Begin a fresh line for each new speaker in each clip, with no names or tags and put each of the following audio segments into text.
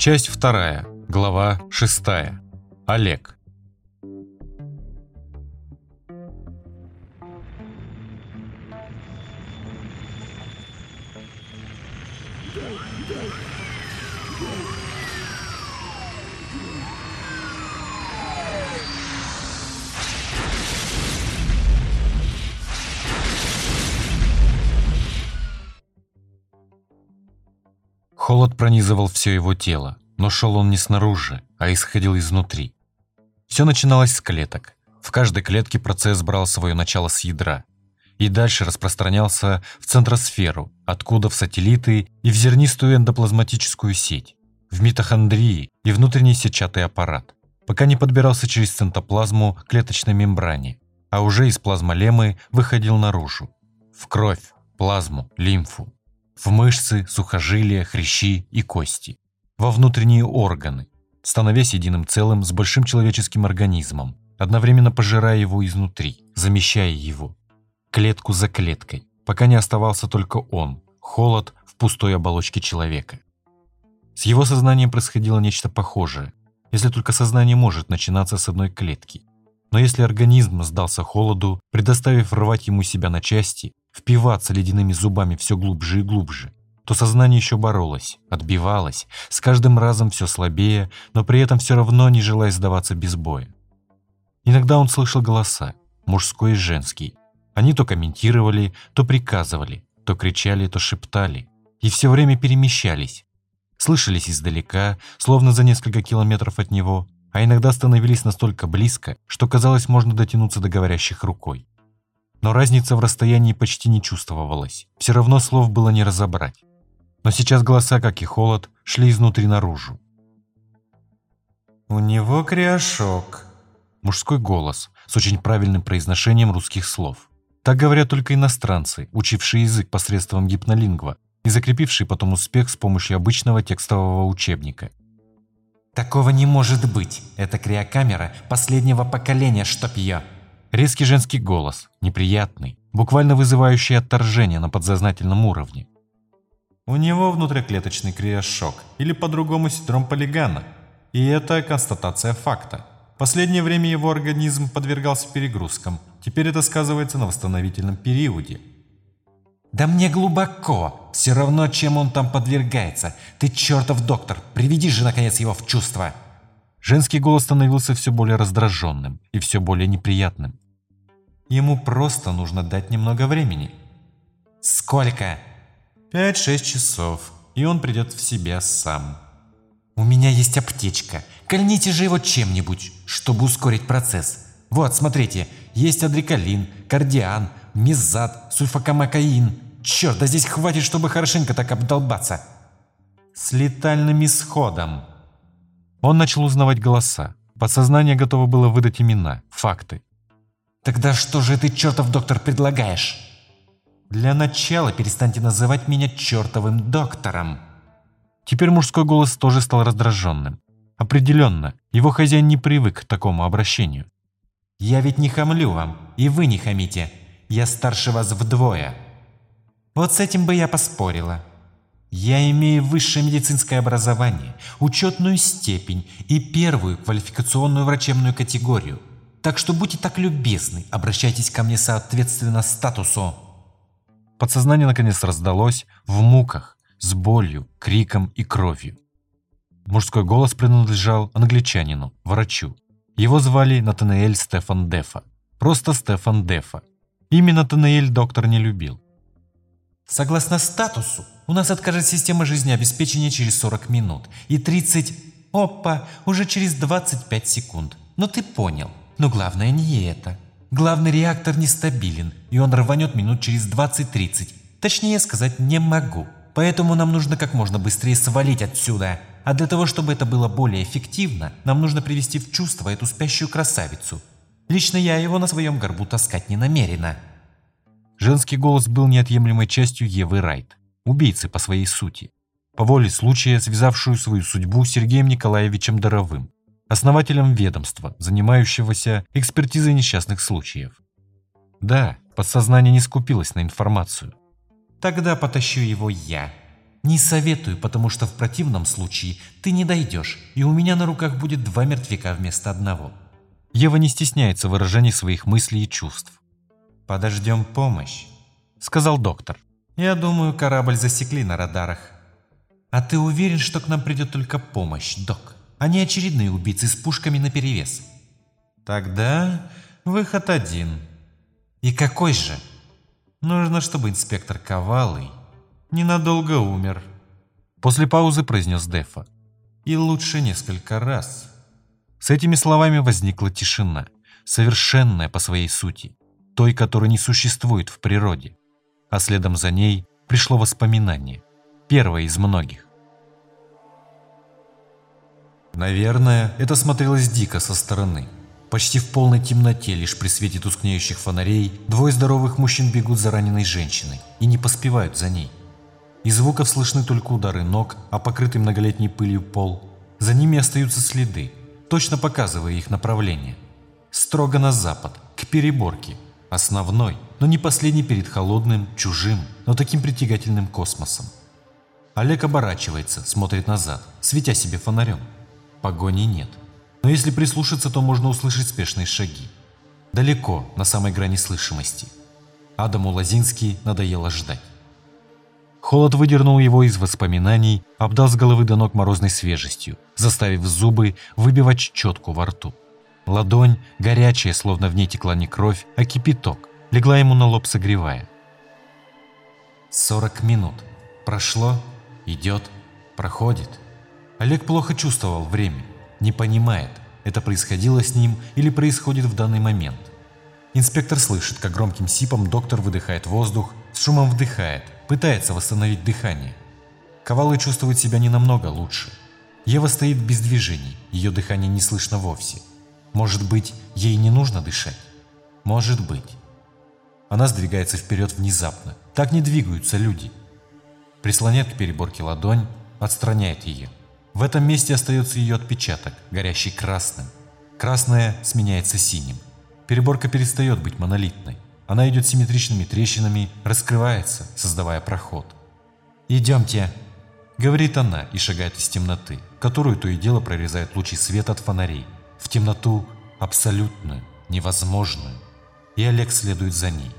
Часть вторая, глава шестая. Олег. Пронизывал все его тело, но шел он не снаружи, а исходил изнутри. Все начиналось с клеток. В каждой клетке процесс брал свое начало с ядра и дальше распространялся в центросферу, откуда в сателлиты и в зернистую эндоплазматическую сеть, в митохондрии и внутренний сетчатый аппарат, пока не подбирался через центоплазму клеточной мембране, а уже из плазмолемы выходил наружу, в кровь, плазму, лимфу, в мышцы, сухожилия, хрящи и кости, во внутренние органы, становясь единым целым с большим человеческим организмом, одновременно пожирая его изнутри, замещая его, клетку за клеткой, пока не оставался только он, холод в пустой оболочке человека. С его сознанием происходило нечто похожее, если только сознание может начинаться с одной клетки. Но если организм сдался холоду, предоставив рвать ему себя на части, впиваться ледяными зубами все глубже и глубже, то сознание еще боролось, отбивалось, с каждым разом все слабее, но при этом все равно не желая сдаваться без боя. Иногда он слышал голоса, мужской и женский. Они то комментировали, то приказывали, то кричали, то шептали. И все время перемещались. Слышались издалека, словно за несколько километров от него, а иногда становились настолько близко, что казалось, можно дотянуться до говорящих рукой но разница в расстоянии почти не чувствовалась. Все равно слов было не разобрать. Но сейчас голоса, как и холод, шли изнутри наружу.
«У него криошок»,
Мужской голос с очень правильным произношением русских слов. Так говорят только иностранцы, учившие язык посредством гипнолингва и закрепившие потом успех с помощью обычного текстового учебника.
«Такого не может быть! Это криокамера последнего поколения, чтоб ее!»
Резкий женский голос, неприятный, буквально вызывающий отторжение на подсознательном уровне.
У него внутриклеточный криошок, или по-другому синдром полигана. И это констатация факта. Последнее время его организм подвергался перегрузкам. Теперь это сказывается на восстановительном периоде. «Да мне глубоко. Все равно, чем он там подвергается. Ты чертов доктор, приведи же, наконец, его в чувство!»
Женский голос становился все более раздраженным и все более неприятным.
Ему просто нужно дать немного времени.
Сколько?
Пять-шесть часов, и он придет в себя сам.
У меня есть аптечка. Кольните же его чем-нибудь, чтобы ускорить процесс. Вот, смотрите, есть адрикалин, кардиан, мезат, сульфакамакаин. Черт, да здесь хватит, чтобы хорошенько так обдолбаться.
С летальным исходом.
Он начал узнавать голоса. Подсознание готово было выдать имена, факты.
«Тогда что же ты, чертов доктор, предлагаешь?»
«Для начала перестаньте называть меня чертовым доктором».
Теперь мужской голос тоже стал раздраженным. Определенно, его хозяин не привык к такому обращению.
«Я ведь не хамлю вам, и вы не хамите. Я старше вас вдвое. Вот с этим бы я поспорила. Я имею высшее медицинское образование, учетную степень и первую квалификационную врачебную категорию. Так что будьте так любезны, обращайтесь ко мне соответственно статусу.
Подсознание наконец раздалось в муках, с болью, криком и кровью. Мужской голос принадлежал англичанину, врачу. Его звали Натанаэль Стефан Дефа. Просто Стефан Дефа. Имя Натанаэль доктор не любил.
Согласно статусу, у нас откажет система жизнеобеспечения через 40 минут и 30... Опа, уже через 25 секунд. Но ты понял. Но главное не это. Главный реактор нестабилен, и он рванет минут через 20-30. Точнее сказать не могу. Поэтому нам нужно как можно быстрее свалить отсюда. А для того, чтобы это было более эффективно, нам нужно привести в чувство эту спящую красавицу. Лично я его на своем горбу таскать не намерена.
Женский голос был неотъемлемой частью Евы Райт убийцы по своей сути, по воле случая связавшую свою судьбу с Сергеем Николаевичем Доровым, основателем ведомства, занимающегося экспертизой несчастных случаев. Да, подсознание не скупилось на информацию.
Тогда потащу его я. Не советую, потому что в противном случае ты не дойдешь, и у меня на руках будет два мертвяка вместо одного.
Ева не стесняется выражений своих мыслей и чувств.
«Подождем помощь», — сказал доктор. «Я думаю, корабль засекли на радарах». «А ты уверен, что к нам придет только помощь, док, а не очередные убийцы с пушками наперевес?» «Тогда выход один». «И какой же?» «Нужно, чтобы инспектор Ковалый ненадолго умер».
После паузы произнес Дефа.
«И лучше несколько раз».
С этими словами возникла тишина, совершенная по своей сути, той, которой не существует в природе. А следом за ней пришло воспоминание, первое из многих. Наверное, это смотрелось дико со стороны. Почти в полной темноте, лишь при свете тускнеющих фонарей, двое здоровых мужчин бегут за раненой женщиной и не поспевают за ней. Из звуков слышны только удары ног, а покрытый многолетней пылью пол. За ними остаются следы, точно показывая их направление. Строго на запад, к переборке, основной, но не последний перед холодным, чужим, но таким притягательным космосом. Олег оборачивается, смотрит назад, светя себе фонарем. Погони нет. Но если прислушаться, то можно услышать спешные шаги. Далеко, на самой грани слышимости. Адаму Лозинский надоело ждать. Холод выдернул его из воспоминаний, обдал с головы до ног морозной свежестью, заставив зубы выбивать четку во рту. Ладонь, горячая, словно в ней текла не кровь, а кипяток, легла ему на лоб, согревая. Сорок минут. Прошло, идет, проходит. Олег плохо чувствовал время, не понимает, это происходило с ним или происходит в данный момент. Инспектор слышит, как громким сипом доктор выдыхает воздух, с шумом вдыхает, пытается восстановить дыхание. Ковалы чувствует себя не намного лучше. Ева стоит без движений, ее дыхание не слышно вовсе. Может быть, ей не нужно дышать? Может быть. Она сдвигается вперед внезапно. Так не двигаются люди. Прислоняет к переборке ладонь, отстраняет ее. В этом месте остается ее отпечаток, горящий красным. Красное сменяется синим. Переборка перестает быть монолитной. Она идет симметричными трещинами, раскрывается, создавая проход. «Идемте», — говорит она и шагает из темноты, которую то и дело прорезают лучи света от фонарей, в темноту абсолютную, невозможную, и Олег следует за ней.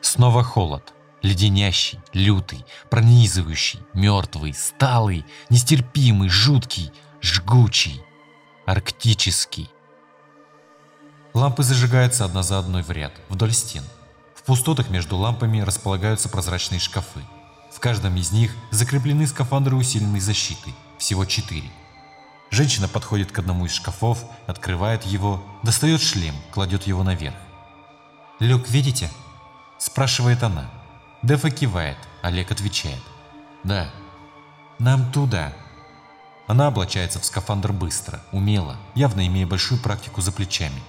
Снова холод, леденящий, лютый, пронизывающий, мертвый, сталый, нестерпимый, жуткий, жгучий, арктический. Лампы зажигаются одна за одной в ряд, вдоль стен. В пустотах между лампами располагаются прозрачные шкафы. В каждом из них закреплены скафандры усиленной защитой, всего четыре. Женщина подходит к одному из шкафов, открывает его, достает шлем, кладет его наверх. «Люк, видите?» – спрашивает она. Дефа кивает, Олег отвечает. «Да». «Нам туда». Она облачается в скафандр быстро, умело, явно имея большую практику за плечами.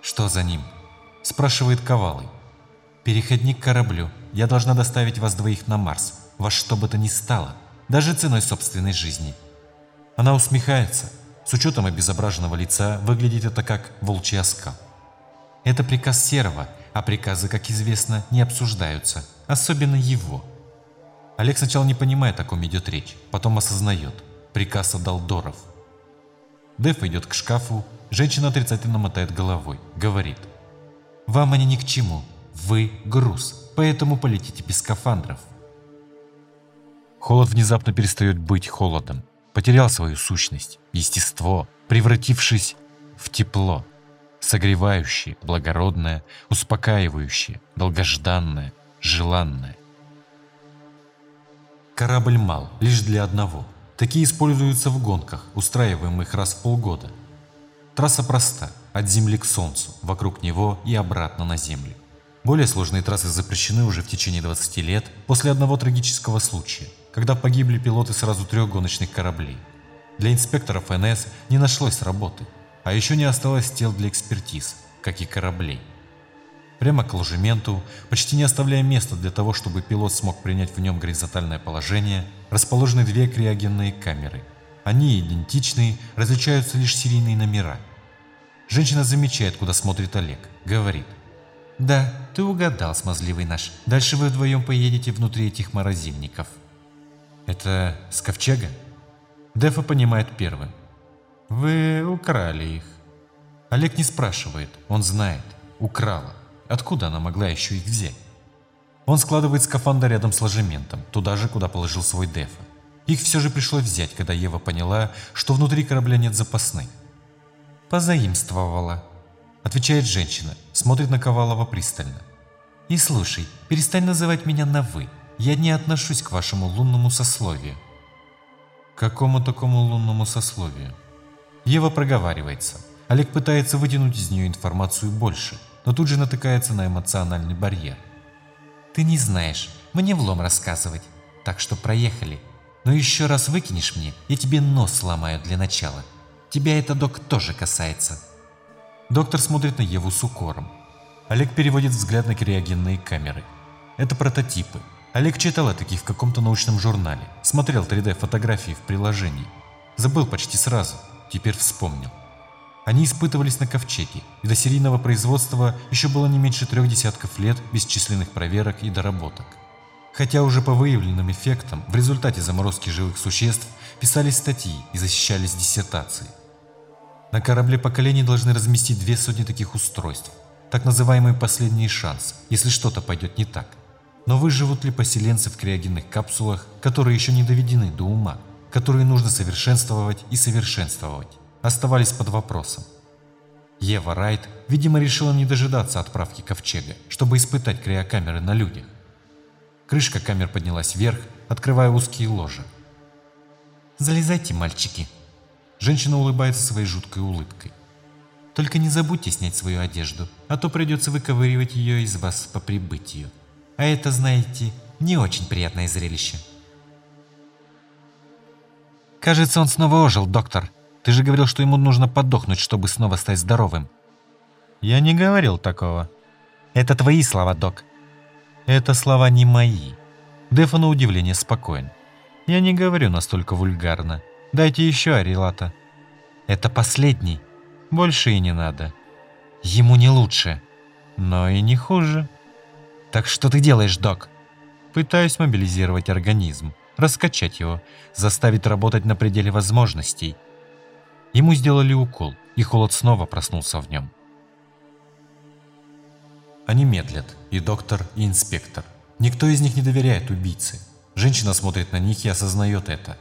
«Что за ним?» – спрашивает Ковалый. «Переходник к кораблю. Я должна доставить вас двоих на Марс, во что бы то ни стало, даже ценой собственной жизни». Она усмехается. С учетом обезображенного лица выглядит это как волчий оскал. Это приказ Серого, а приказы, как известно, не обсуждаются, особенно его. Олег сначала не понимает, о ком идет речь, потом осознает. Приказ отдал Доров. Деф идет к шкафу, женщина отрицательно мотает головой, говорит. «Вам они ни к чему, вы груз, поэтому полетите без скафандров». Холод внезапно перестает быть холодом, потерял свою сущность, естество, превратившись в тепло, согревающее, благородное, успокаивающее, долгожданное, желанное. Корабль мал лишь для одного. Такие используются в гонках, устраиваемых раз в полгода. Трасса проста, от Земли к Солнцу, вокруг него и обратно на Землю. Более сложные трассы запрещены уже в течение 20 лет после одного трагического случая – когда погибли пилоты сразу трех гоночных кораблей. Для инспекторов НС не нашлось работы, а еще не осталось тел для экспертиз, как и кораблей. Прямо к ложементу, почти не оставляя места для того, чтобы пилот смог принять в нем горизонтальное положение, расположены две криогенные камеры. Они идентичны, различаются лишь серийные номера. Женщина замечает, куда смотрит Олег, говорит. «Да,
ты угадал, смазливый наш. Дальше вы вдвоем поедете внутри этих морозильников.
Это с ковчега? Дефа понимает первым. Вы украли их. Олег не спрашивает, он знает. Украла. Откуда она могла еще их взять? Он складывает скафандр рядом с ложементом, туда же, куда положил свой Дефа. Их все же пришлось взять, когда Ева поняла, что внутри корабля нет запасных.
«Позаимствовала», – отвечает женщина, смотрит на Ковалова пристально. «И слушай, перестань называть меня на «вы». Я не отношусь к вашему лунному сословию».
«К какому такому лунному сословию?» Ева проговаривается. Олег пытается вытянуть из нее информацию больше, но тут же натыкается на эмоциональный барьер.
«Ты не знаешь, мне влом рассказывать, так что проехали. Но еще раз выкинешь мне, я тебе нос сломаю для начала. Тебя это, док, тоже касается».
Доктор смотрит на Еву с укором. Олег переводит взгляд на криогенные камеры. Это прототипы. Олег читал о таких в каком-то научном журнале, смотрел 3D-фотографии в приложении. Забыл почти сразу, теперь вспомнил. Они испытывались на ковчеге, и до серийного производства еще было не меньше трех десятков лет бесчисленных проверок и доработок. Хотя уже по выявленным эффектам в результате заморозки живых существ писались статьи и защищались диссертации. На корабле поколений должны разместить две сотни таких устройств, так называемый последний шанс, если что-то пойдет не так. Но выживут ли поселенцы в криогенных капсулах, которые еще не доведены до ума, которые нужно совершенствовать и совершенствовать, оставались под вопросом. Ева Райт, видимо, решила не дожидаться отправки ковчега, чтобы испытать криокамеры на людях. Крышка камер поднялась вверх, открывая узкие ложи.
«Залезайте, мальчики!»
Женщина улыбается своей жуткой улыбкой.
«Только не забудьте снять свою одежду, а то придется выковыривать ее из вас по прибытию. А это, знаете, не очень приятное зрелище».
«Кажется, он снова ожил, доктор. Ты же говорил, что ему нужно подохнуть, чтобы снова стать здоровым».
«Я не говорил такого».
«Это твои слова, док.
Это слова не мои. Дефа на удивление спокоен. Я не говорю настолько вульгарно. Дайте еще Арилата.
Это последний.
Больше и не надо.
Ему не лучше.
Но и не хуже.
Так что ты делаешь, док?
Пытаюсь мобилизировать организм, раскачать его, заставить работать на пределе возможностей. Ему сделали укол, и холод снова проснулся в нем. Они медлят, и доктор, и инспектор. Никто из них не доверяет убийце. Женщина смотрит на них и осознает это.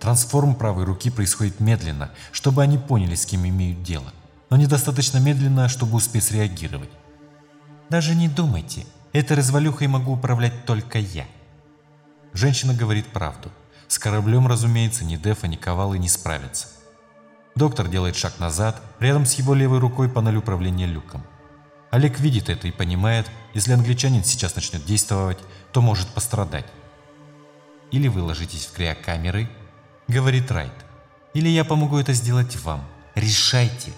Трансформ правой руки происходит медленно, чтобы они поняли, с кем имеют дело. Но недостаточно медленно, чтобы успеть среагировать.
«Даже не думайте, этой развалюхой могу управлять только я».
Женщина говорит правду. С кораблем, разумеется, ни Дефа, ни Ковалы не справятся. Доктор делает шаг назад, рядом с его левой рукой панель управления люком. Олег видит это и понимает, если англичанин сейчас начнет действовать, то может пострадать. «Или вы ложитесь в криокамеры», — говорит Райт, «или я помогу это сделать вам. Решайте».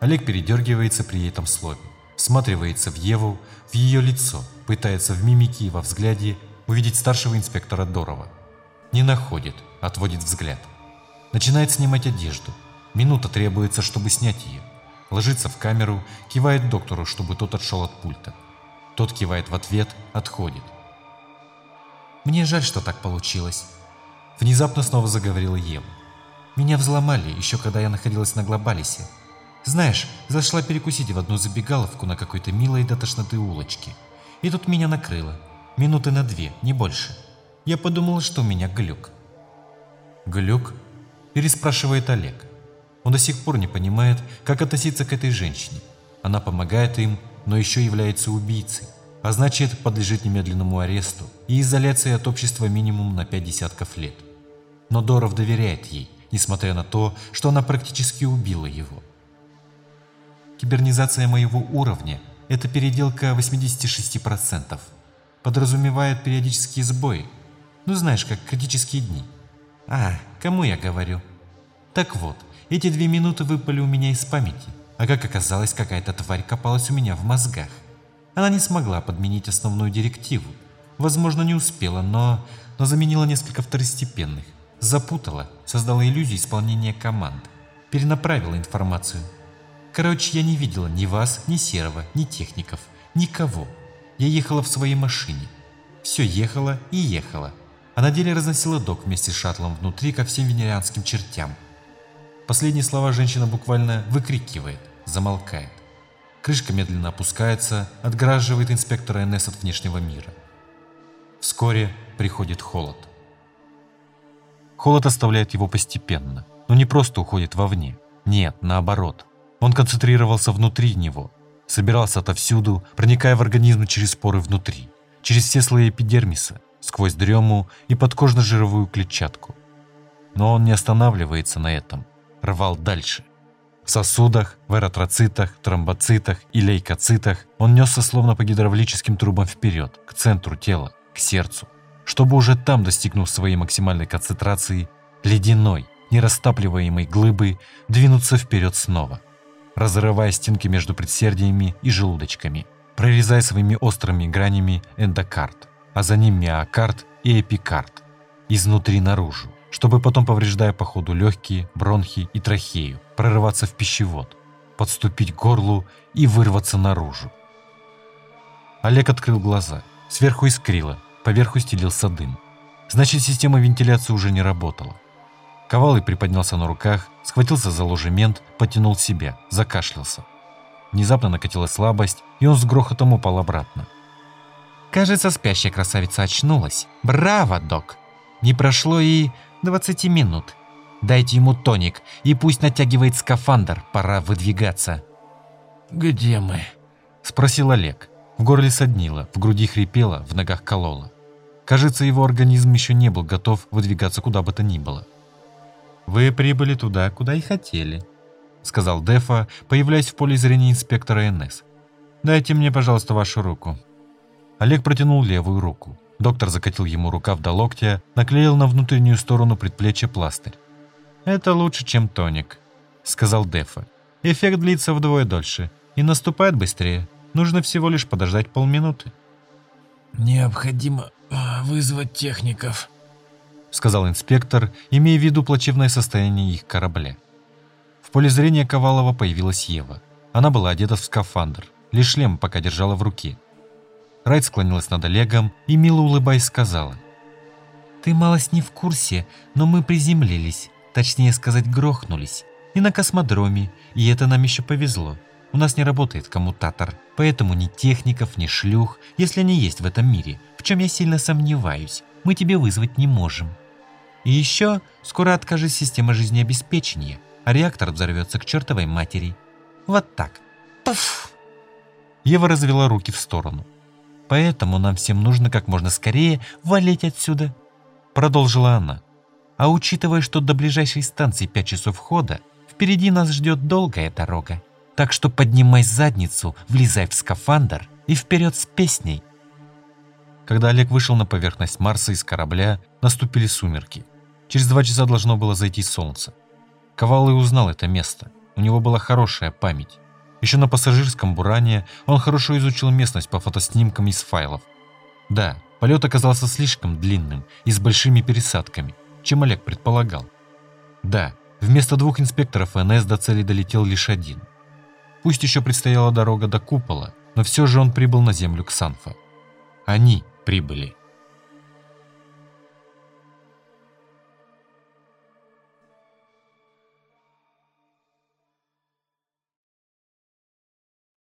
Олег передергивается при этом слове, всматривается в Еву, в ее лицо, пытается в мимике и во взгляде увидеть старшего инспектора Дорова. Не находит, отводит взгляд. Начинает снимать одежду. Минута требуется, чтобы снять ее ложится в камеру, кивает доктору, чтобы тот отшел от пульта. Тот кивает в ответ, отходит.
«Мне жаль, что так получилось», –
внезапно снова заговорила Ева.
«Меня взломали, еще когда я находилась на Глобалисе. Знаешь, зашла перекусить в одну забегаловку на какой-то милой до тошноты улочке. И тут меня накрыло. Минуты на две, не больше. Я подумала, что у меня глюк».
«Глюк?» – переспрашивает Олег. Он до сих пор не понимает, как относиться к этой женщине. Она помогает им, но еще является убийцей, а значит подлежит немедленному аресту и изоляции от общества минимум на пять десятков лет. Но Доров доверяет ей, несмотря на то, что она практически убила его. Кибернизация моего уровня – это переделка 86%. Подразумевает периодические сбои. Ну знаешь, как критические дни.
А, кому я говорю?
Так вот, эти две минуты выпали у меня из памяти, а как оказалось, какая-то тварь копалась у меня в мозгах. Она не смогла подменить основную директиву. Возможно, не успела, но, но заменила несколько второстепенных. Запутала, создала иллюзию исполнения команд. Перенаправила информацию. Короче, я не видела ни вас, ни Серого, ни техников.
Никого. Я ехала в своей машине. Все ехала и ехала. А на деле разносила док вместе с шаттлом внутри ко всем венерианским чертям. Последние слова женщина буквально выкрикивает, замолкает. Крышка медленно опускается, отгораживает инспектора НС от внешнего мира. Вскоре приходит холод.
Холод оставляет его постепенно, но не просто уходит вовне. Нет, наоборот. Он концентрировался внутри него, собирался отовсюду, проникая в организм через поры внутри, через все слои эпидермиса, сквозь дрему и подкожно-жировую клетчатку. Но он не останавливается на этом, рвал дальше. В сосудах, в эритроцитах, тромбоцитах и лейкоцитах он несся словно по гидравлическим трубам вперед, к центру тела, к сердцу, чтобы уже там, достигнув своей максимальной концентрации, ледяной, нерастапливаемой глыбы, двинуться вперед снова, разрывая стенки между предсердиями и желудочками, прорезая своими острыми гранями эндокард, а за ним миокард и эпикард, изнутри наружу, чтобы потом, повреждая по ходу легкие, бронхи и трахею, прорываться в пищевод, подступить к горлу и вырваться наружу. Олег открыл глаза. Сверху искрило, поверху стелился дым. Значит, система вентиляции уже не работала. Ковалый приподнялся на руках, схватился за ложемент, потянул себя, закашлялся. Внезапно накатила слабость, и он с грохотом упал обратно.
Кажется, спящая красавица очнулась. Браво, док! Не прошло и 20 минут. Дайте ему тоник, и пусть натягивает скафандр, пора выдвигаться.
«Где мы?»
– спросил Олег. В горле соднило, в груди хрипело, в ногах кололо. Кажется, его организм еще не был готов выдвигаться куда бы то ни было. «Вы прибыли туда, куда и хотели», — сказал Дефа, появляясь в поле зрения инспектора НС. «Дайте мне, пожалуйста, вашу руку». Олег протянул левую руку. Доктор закатил ему рукав до локтя, наклеил на внутреннюю сторону предплечья пластырь. «Это лучше, чем тоник», — сказал Дефа. «Эффект длится вдвое дольше и наступает быстрее. Нужно всего лишь подождать полминуты».
«Необходимо а, вызвать техников», —
сказал инспектор, имея в виду плачевное состояние их корабля. В поле зрения Ковалова появилась Ева. Она была одета в скафандр, лишь шлем пока держала в руке. Райт склонилась над Олегом и, мило улыбаясь, сказала.
«Ты малость не в курсе, но мы приземлились, точнее сказать, грохнулись. И на космодроме, и это нам еще повезло. У нас не работает коммутатор, поэтому ни техников, ни шлюх, если они есть в этом мире, в чем я сильно сомневаюсь, мы тебе вызвать не можем. И еще скоро откажет система жизнеобеспечения, а реактор взорвется к чертовой матери. Вот так. Пуф!
Ева развела руки в сторону.
Поэтому нам всем нужно как можно скорее валить отсюда. Продолжила она. А учитывая, что до ближайшей станции 5 часов хода, впереди нас ждет долгая дорога. Так что поднимай задницу, влезай в скафандр и вперед с песней.
Когда Олег вышел на поверхность Марса из корабля, наступили сумерки. Через два часа должно было зайти солнце. Ковалый узнал это место. У него была хорошая память. Еще на пассажирском буране он хорошо изучил местность по фотоснимкам из файлов. Да, полет оказался слишком длинным и с большими пересадками, чем Олег предполагал. Да, вместо двух инспекторов НС до цели долетел лишь один. Пусть еще предстояла дорога до купола, но все же он прибыл на землю к Санфа. Они прибыли.